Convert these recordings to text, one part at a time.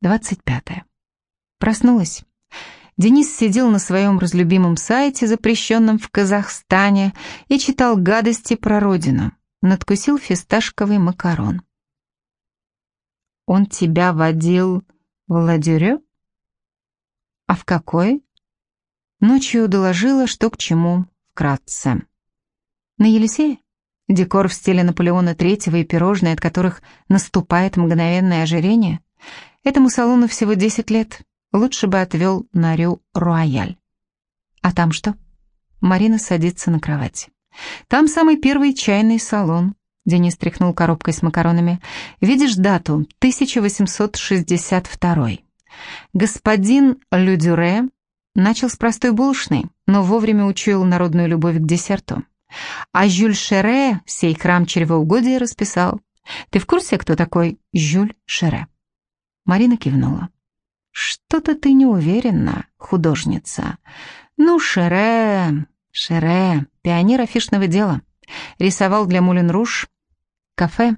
25. Проснулась. Денис сидел на своем разлюбимом сайте, запрещенном в Казахстане, и читал гадости про родину. Надкусил фисташковый макарон. «Он тебя водил в ладюрё?» «А в какой?» Ночью доложила, что к чему, вкратце. «На Елисее?» Декор в стиле Наполеона Третьего и пирожные, от которых наступает мгновенное ожирение? Этому салону всего 10 лет. Лучше бы отвел на Рю Руаяль. А там что? Марина садится на кровать. Там самый первый чайный салон. Денис тряхнул коробкой с макаронами. Видишь дату? 1862. Господин Людюре начал с простой булочной, но вовремя учуял народную любовь к десерту. А Жюль Шере сей храм чревоугодия расписал. Ты в курсе, кто такой Жюль Шере? Марина кивнула. «Что-то ты не уверена, художница. Ну, Шере, Шере, пионер афишного дела. Рисовал для Мулен Руш. Кафе.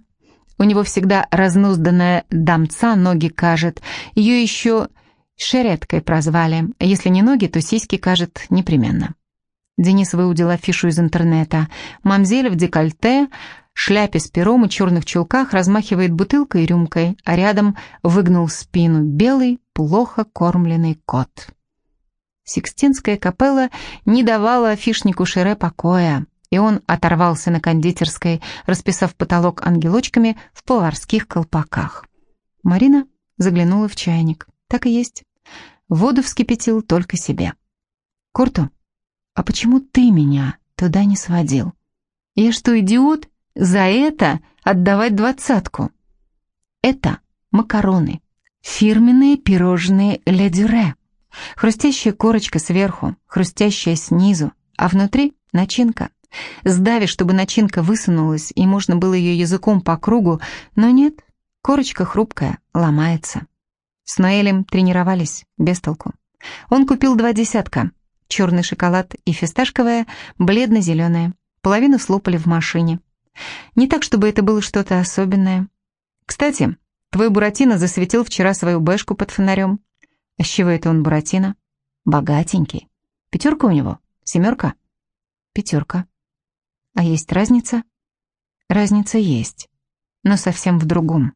У него всегда разнузданная дамца ноги кажет. Ее еще Шереткой прозвали. Если не ноги, то сиськи кажет непременно». Денис выудил афишу из интернета. Мамзель в декольте, шляпе с пером и черных чулках размахивает бутылкой и рюмкой, а рядом выгнул спину белый, плохо кормленный кот. Сикстинская капелла не давала афишнику Шере покоя, и он оторвался на кондитерской, расписав потолок ангелочками в поварских колпаках. Марина заглянула в чайник. Так и есть. Воду вскипятил только себе. «Курту, а почему ты меня туда не сводил? Я что, идиот? За это отдавать двадцатку?» «Это макароны, фирменные пирожные «Ле Дюре». Хрустящая корочка сверху, хрустящая снизу, а внутри начинка. Сдави, чтобы начинка высунулась, и можно было ее языком по кругу, но нет, корочка хрупкая, ломается. С Ноэлем тренировались, без толку. Он купил два десятка, черный шоколад и фисташковая, бледно-зеленая. Половину слопали в машине. Не так, чтобы это было что-то особенное. Кстати, твой Буратино засветил вчера свою бэшку под фонарем. А с чего это он Буратино? Богатенький. Пятерка у него? Семерка? Пятерка. А есть разница? Разница есть, но совсем в другом.